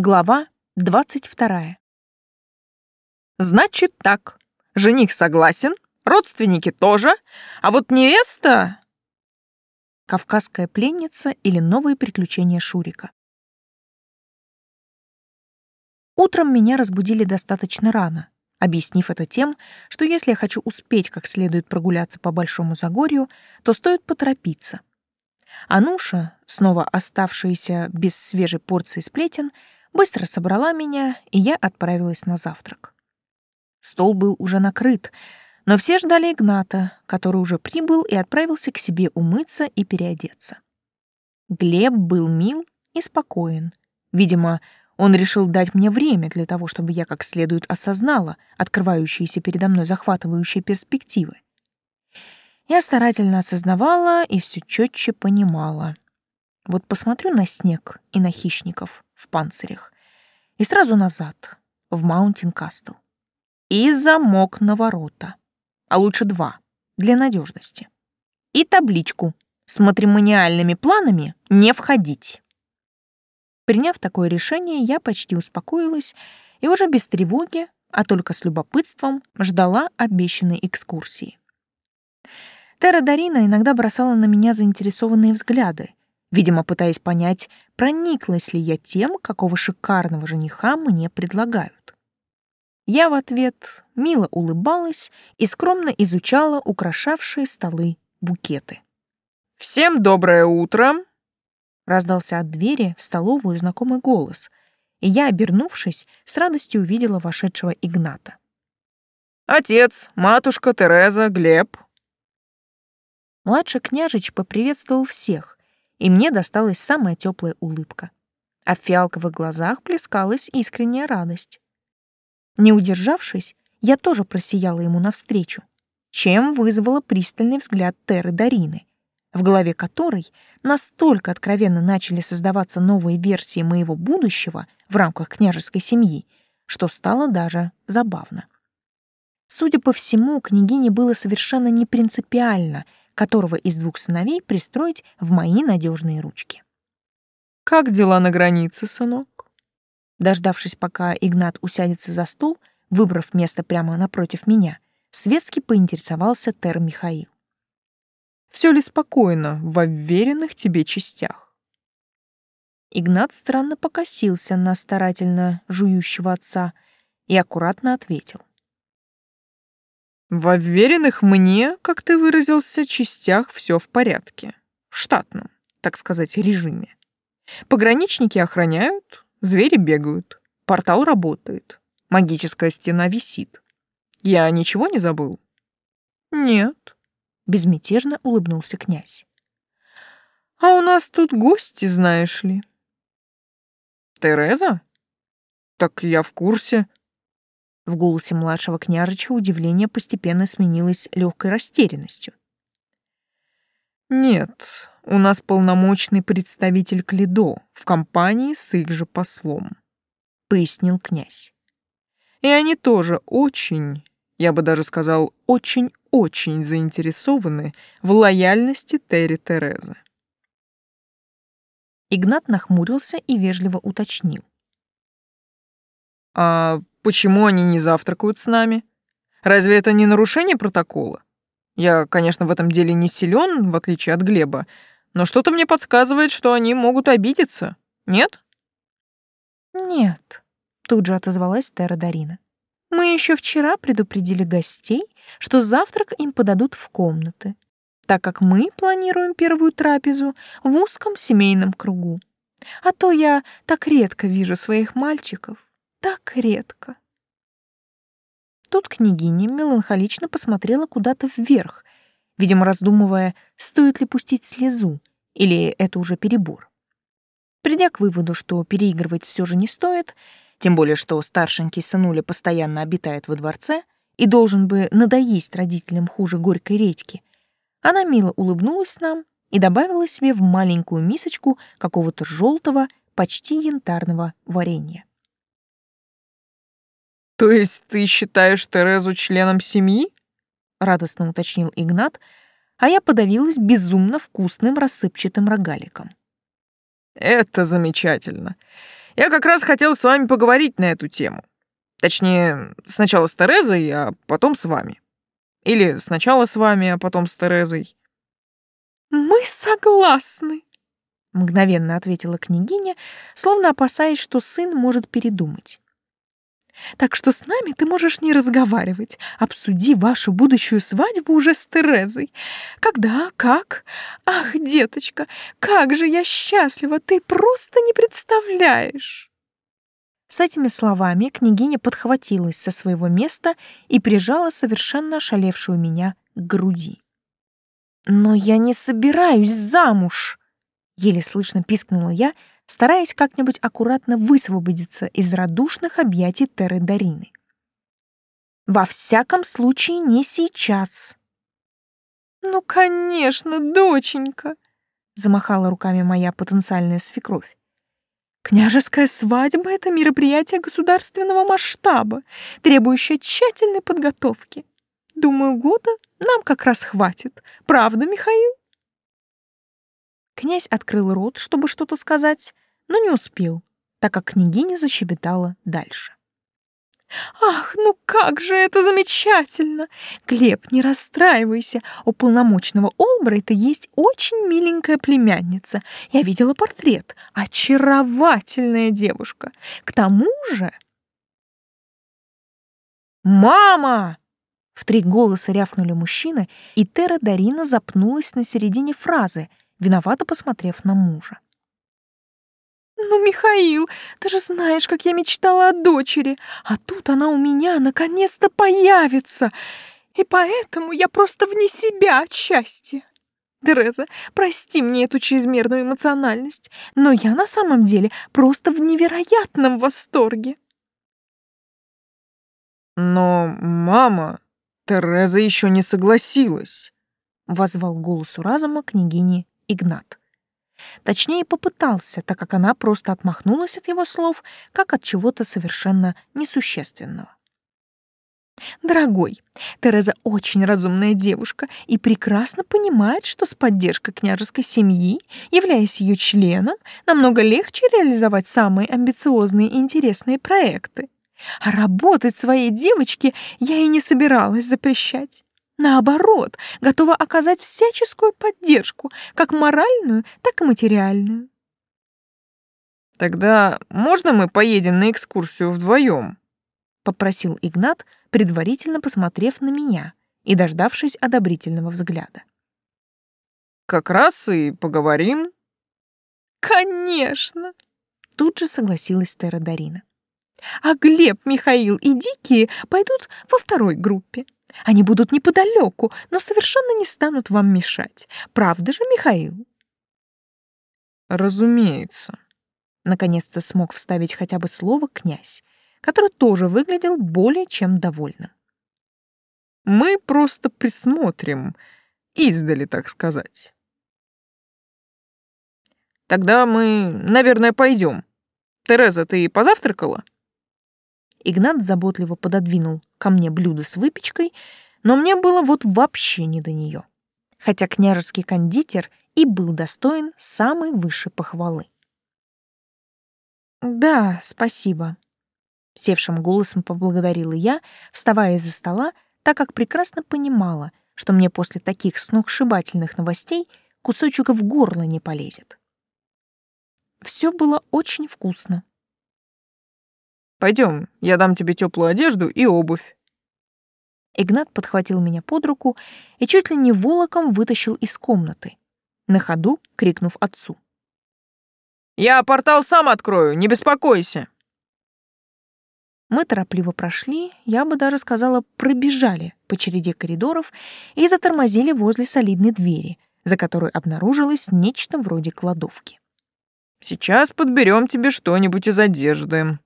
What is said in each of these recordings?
Глава двадцать вторая. Значит так. Жених согласен, родственники тоже, а вот невеста... Кавказская пленница или новые приключения Шурика. Утром меня разбудили достаточно рано, объяснив это тем, что если я хочу успеть как следует прогуляться по Большому Загорью, то стоит поторопиться. Ануша, снова оставшаяся без свежей порции сплетен, быстро собрала меня, и я отправилась на завтрак. Стол был уже накрыт, но все ждали Игната, который уже прибыл и отправился к себе умыться и переодеться. Глеб был мил и спокоен. Видимо, он решил дать мне время для того, чтобы я как следует осознала открывающиеся передо мной захватывающие перспективы. Я старательно осознавала и все четче понимала. Вот посмотрю на снег и на хищников в панцирях и сразу назад, в Маунтин Кастл. И замок на ворота, а лучше два, для надежности. И табличку с матримониальными планами не входить. Приняв такое решение, я почти успокоилась и уже без тревоги, а только с любопытством ждала обещанной экскурсии. Тера Дарина иногда бросала на меня заинтересованные взгляды, видимо, пытаясь понять, прониклась ли я тем, какого шикарного жениха мне предлагают. Я в ответ мило улыбалась и скромно изучала украшавшие столы букеты. «Всем доброе утро!» Раздался от двери в столовую знакомый голос, и я, обернувшись, с радостью увидела вошедшего Игната. «Отец, матушка, Тереза, Глеб». Младший княжич поприветствовал всех, и мне досталась самая теплая улыбка. А в фиалковых глазах плескалась искренняя радость. Не удержавшись, я тоже просияла ему навстречу, чем вызвала пристальный взгляд Теры Дарины в голове которой настолько откровенно начали создаваться новые версии моего будущего в рамках княжеской семьи, что стало даже забавно. Судя по всему, княгине было совершенно не принципиально, которого из двух сыновей пристроить в мои надежные ручки. «Как дела на границе, сынок?» Дождавшись, пока Игнат усядется за стол, выбрав место прямо напротив меня, светски поинтересовался Тер Михаил. Все ли спокойно в уверенных тебе частях? Игнат странно покосился на старательно жующего отца и аккуратно ответил. В уверенных мне, как ты выразился, частях все в порядке. В штатном, так сказать, режиме. Пограничники охраняют, звери бегают, портал работает, магическая стена висит. Я ничего не забыл? Нет безмятежно улыбнулся князь. А у нас тут гости, знаешь ли. Тереза? Так я в курсе. В голосе младшего княжича удивление постепенно сменилось легкой растерянностью. Нет, у нас полномочный представитель Клидо в компании с их же послом, пояснил князь. И они тоже очень, я бы даже сказал, очень-очень заинтересованы в лояльности Терри Терезы. Игнат нахмурился и вежливо уточнил. «А почему они не завтракают с нами? Разве это не нарушение протокола? Я, конечно, в этом деле не силен, в отличие от Глеба, но что-то мне подсказывает, что они могут обидеться, нет?» «Нет», — тут же отозвалась Терра Дарина. Мы еще вчера предупредили гостей, что завтрак им подадут в комнаты, так как мы планируем первую трапезу в узком семейном кругу. А то я так редко вижу своих мальчиков, так редко. Тут княгиня меланхолично посмотрела куда-то вверх, видимо, раздумывая, стоит ли пустить слезу, или это уже перебор. Придя к выводу, что переигрывать все же не стоит, тем более, что старшенький сынуля постоянно обитает во дворце и должен бы надоесть родителям хуже горькой редьки. Она мило улыбнулась нам и добавила себе в маленькую мисочку какого-то желтого, почти янтарного варенья. «То есть ты считаешь Терезу членом семьи?» — радостно уточнил Игнат, а я подавилась безумно вкусным рассыпчатым рогаликом. «Это замечательно. Я как раз хотел с вами поговорить на эту тему. Точнее, сначала с Терезой, а потом с вами. Или сначала с вами, а потом с Терезой. «Мы согласны», — мгновенно ответила княгиня, словно опасаясь, что сын может передумать. «Так что с нами ты можешь не разговаривать. Обсуди вашу будущую свадьбу уже с Терезой. Когда, как? Ах, деточка, как же я счастлива, ты просто не представляешь!» С этими словами княгиня подхватилась со своего места и прижала совершенно ошалевшую меня к груди. «Но я не собираюсь замуж!» Еле слышно пискнула я, стараясь как-нибудь аккуратно высвободиться из радушных объятий Теры Дарины. «Во всяком случае, не сейчас!» «Ну, конечно, доченька!» замахала руками моя потенциальная свекровь. Княжеская свадьба — это мероприятие государственного масштаба, требующее тщательной подготовки. Думаю, года нам как раз хватит. Правда, Михаил? Князь открыл рот, чтобы что-то сказать, но не успел, так как княгиня защебетала дальше. Ах, ну как же это замечательно! Глеб, не расстраивайся. У полномочного Олбрайта есть очень миленькая племянница. Я видела портрет. Очаровательная девушка. К тому же... «Мама!» В три голоса рявкнули мужчины, и Тера Дарина запнулась на середине фразы, виновато посмотрев на мужа. «Ну, Михаил, ты же знаешь, как я мечтала о дочери, а тут она у меня наконец-то появится, и поэтому я просто вне себя от счастья. Тереза, прости мне эту чрезмерную эмоциональность, но я на самом деле просто в невероятном восторге». «Но, мама, Тереза еще не согласилась», — возвал голосу разума княгини Игнат. Точнее, попытался, так как она просто отмахнулась от его слов, как от чего-то совершенно несущественного. Дорогой, Тереза очень разумная девушка и прекрасно понимает, что с поддержкой княжеской семьи, являясь ее членом, намного легче реализовать самые амбициозные и интересные проекты. А работать своей девочке я и не собиралась запрещать. Наоборот, готова оказать всяческую поддержку, как моральную, так и материальную. «Тогда можно мы поедем на экскурсию вдвоем?» — попросил Игнат, предварительно посмотрев на меня и дождавшись одобрительного взгляда. «Как раз и поговорим». «Конечно!» — тут же согласилась Тера Дарина. «А Глеб, Михаил и Дикие пойдут во второй группе. Они будут неподалеку, но совершенно не станут вам мешать. Правда же, Михаил? Разумеется. Наконец-то смог вставить хотя бы слово князь, который тоже выглядел более чем довольным. Мы просто присмотрим, издали, так сказать. Тогда мы, наверное, пойдем. Тереза, ты позавтракала? Игнат заботливо пододвинул ко мне блюдо с выпечкой, но мне было вот вообще не до нее. Хотя княжеский кондитер и был достоин самой высшей похвалы. «Да, спасибо», — севшим голосом поблагодарила я, вставая из-за стола, так как прекрасно понимала, что мне после таких сногсшибательных новостей кусочек в горло не полезет. Все было очень вкусно. Пойдем, я дам тебе теплую одежду и обувь. Игнат подхватил меня под руку и чуть ли не волоком вытащил из комнаты, на ходу крикнув отцу. «Я портал сам открою, не беспокойся!» Мы торопливо прошли, я бы даже сказала, пробежали по череде коридоров и затормозили возле солидной двери, за которой обнаружилось нечто вроде кладовки. «Сейчас подберем тебе что-нибудь из одежды»,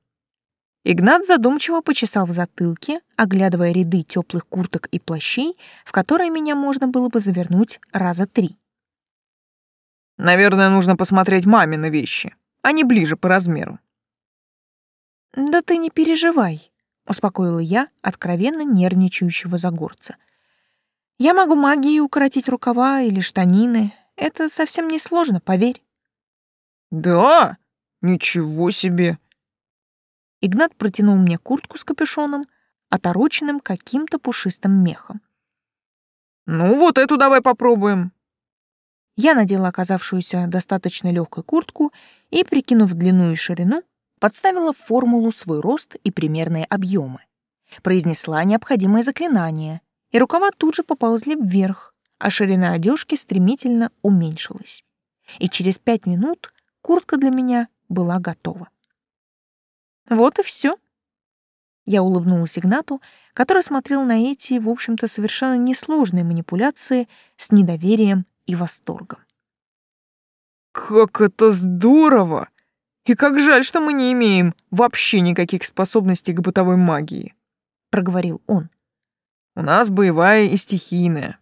Игнат задумчиво почесал в затылке, оглядывая ряды теплых курток и плащей, в которые меня можно было бы завернуть раза три. «Наверное, нужно посмотреть мамины вещи. Они ближе по размеру». «Да ты не переживай», — успокоила я откровенно нервничающего загорца. «Я могу магией укоротить рукава или штанины. Это совсем не сложно, поверь». «Да? Ничего себе!» Игнат протянул мне куртку с капюшоном, отороченным каким-то пушистым мехом. «Ну вот эту давай попробуем». Я надела оказавшуюся достаточно легкую куртку и, прикинув длину и ширину, подставила в формулу свой рост и примерные объемы. Произнесла необходимое заклинание, и рукава тут же поползли вверх, а ширина одежки стремительно уменьшилась. И через пять минут куртка для меня была готова. Вот и все. Я улыбнулась Игнату, который смотрел на эти, в общем-то, совершенно несложные манипуляции с недоверием и восторгом. «Как это здорово! И как жаль, что мы не имеем вообще никаких способностей к бытовой магии!» — проговорил он. «У нас боевая и стихийная.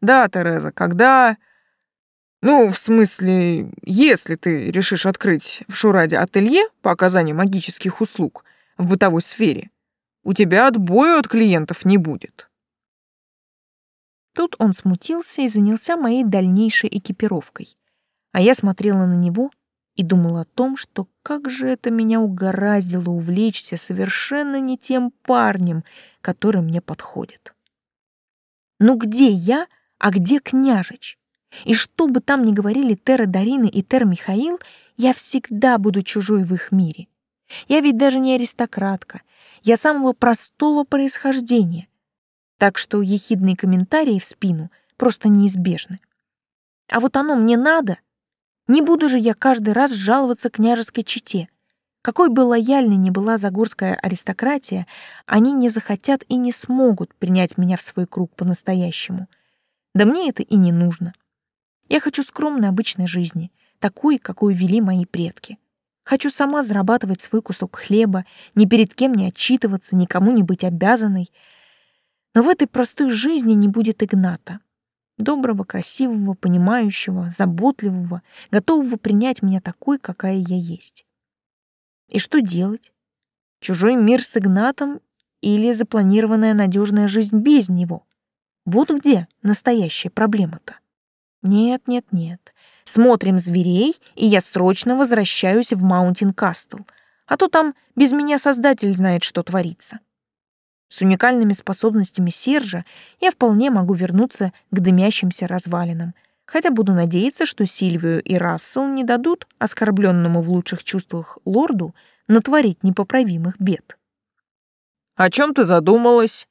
Да, Тереза, когда... Ну, в смысле, если ты решишь открыть в Шураде ателье по оказанию магических услуг в бытовой сфере, у тебя отбоя от клиентов не будет. Тут он смутился и занялся моей дальнейшей экипировкой. А я смотрела на него и думала о том, что как же это меня угораздило увлечься совершенно не тем парнем, который мне подходит. Ну где я, а где княжич? И что бы там ни говорили Тера Дарины и Тер Михаил, я всегда буду чужой в их мире. Я ведь даже не аристократка, я самого простого происхождения. Так что ехидные комментарии в спину просто неизбежны. А вот оно мне надо. Не буду же я каждый раз жаловаться княжеской чете. Какой бы лояльной ни была загорская аристократия, они не захотят и не смогут принять меня в свой круг по-настоящему. Да мне это и не нужно. Я хочу скромной обычной жизни, такой, какую вели мои предки. Хочу сама зарабатывать свой кусок хлеба, ни перед кем не отчитываться, никому не быть обязанной. Но в этой простой жизни не будет Игната. Доброго, красивого, понимающего, заботливого, готового принять меня такой, какая я есть. И что делать? Чужой мир с Игнатом или запланированная надежная жизнь без него? Вот где настоящая проблема-то. Нет, нет, нет. Смотрим зверей, и я срочно возвращаюсь в Маунтин Кастл. А то там без меня создатель знает, что творится. С уникальными способностями Сержа я вполне могу вернуться к дымящимся развалинам, хотя буду надеяться, что Сильвию и Рассел не дадут оскорбленному в лучших чувствах лорду натворить непоправимых бед. «О чем ты задумалась?»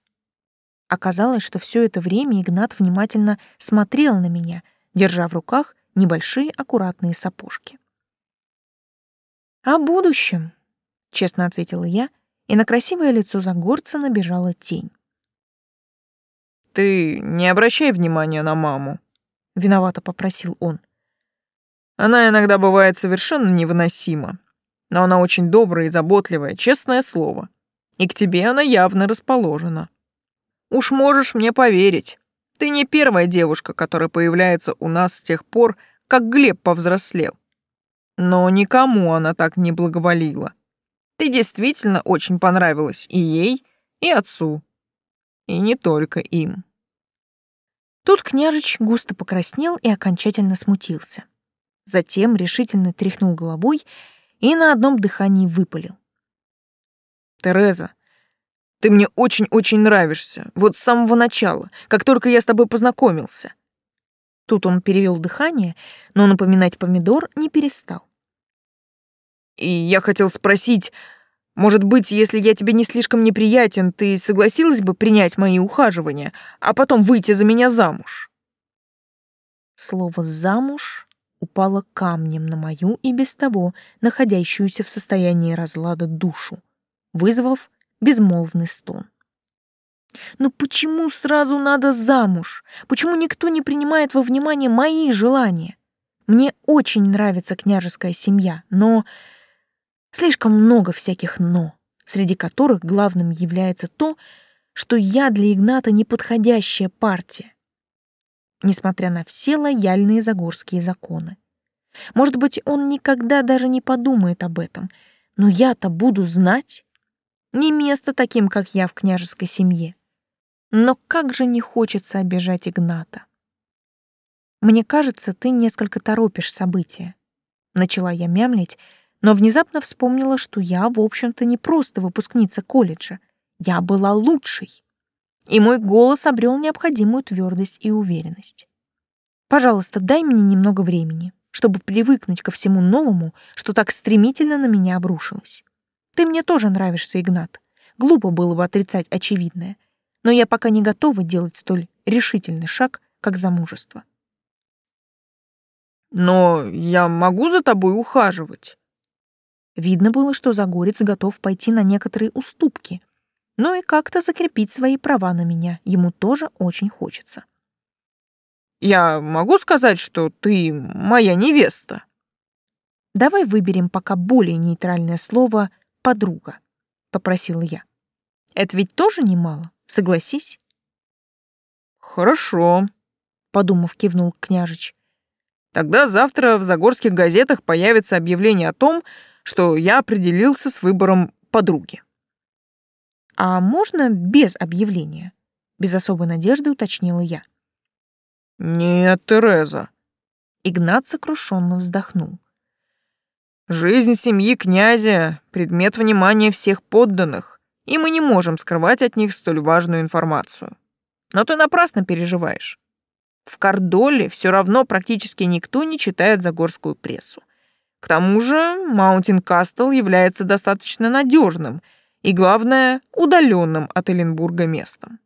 Оказалось, что все это время Игнат внимательно смотрел на меня — держа в руках небольшие аккуратные сапожки. «О будущем», — честно ответила я, и на красивое лицо Загорца набежала тень. «Ты не обращай внимания на маму», — виновато попросил он. «Она иногда бывает совершенно невыносима, но она очень добрая и заботливая, честное слово, и к тебе она явно расположена. Уж можешь мне поверить». Ты не первая девушка, которая появляется у нас с тех пор, как Глеб повзрослел. Но никому она так не благоволила. Ты действительно очень понравилась и ей, и отцу. И не только им. Тут княжич густо покраснел и окончательно смутился. Затем решительно тряхнул головой и на одном дыхании выпалил. «Тереза, ты мне очень-очень нравишься. Вот с самого начала, как только я с тобой познакомился. Тут он перевел дыхание, но напоминать помидор не перестал. И я хотел спросить, может быть, если я тебе не слишком неприятен, ты согласилась бы принять мои ухаживания, а потом выйти за меня замуж? Слово «замуж» упало камнем на мою и без того находящуюся в состоянии разлада душу, вызвав безмолвный стон. Но почему сразу надо замуж? Почему никто не принимает во внимание мои желания? Мне очень нравится княжеская семья, но слишком много всяких «но», среди которых главным является то, что я для Игната неподходящая партия, несмотря на все лояльные загорские законы. Может быть, он никогда даже не подумает об этом, но я-то буду знать. Не место таким, как я, в княжеской семье. Но как же не хочется обижать Игната. Мне кажется, ты несколько торопишь события. Начала я мямлить, но внезапно вспомнила, что я, в общем-то, не просто выпускница колледжа. Я была лучшей. И мой голос обрел необходимую твердость и уверенность. Пожалуйста, дай мне немного времени, чтобы привыкнуть ко всему новому, что так стремительно на меня обрушилось. Ты мне тоже нравишься, Игнат. Глупо было бы отрицать очевидное, но я пока не готова делать столь решительный шаг, как замужество. Но я могу за тобой ухаживать. Видно было, что Загорец готов пойти на некоторые уступки, но и как-то закрепить свои права на меня ему тоже очень хочется. Я могу сказать, что ты моя невеста? Давай выберем пока более нейтральное слово «подруга», — попросила я. Это ведь тоже немало, согласись? Хорошо, — подумав, кивнул княжич. Тогда завтра в загорских газетах появится объявление о том, что я определился с выбором подруги. А можно без объявления? Без особой надежды уточнила я. Нет, Тереза. Игнат сокрушенно вздохнул. Жизнь семьи князя — предмет внимания всех подданных, и мы не можем скрывать от них столь важную информацию. Но ты напрасно переживаешь. В Кордоле все равно практически никто не читает загорскую прессу. К тому же Маунтин Кастл является достаточно надежным и, главное, удаленным от Эленбурга местом.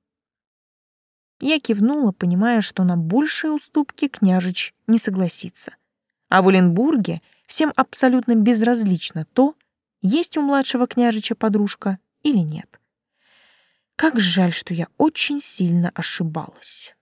Я кивнула, понимая, что на большие уступки княжич не согласится. А в Эленбурге всем абсолютно безразлично то, есть у младшего княжича подружка или нет. Как жаль, что я очень сильно ошибалась.